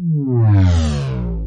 Wow.